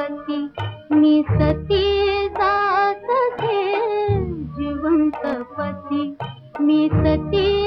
मी जात जीवंत पति मी सती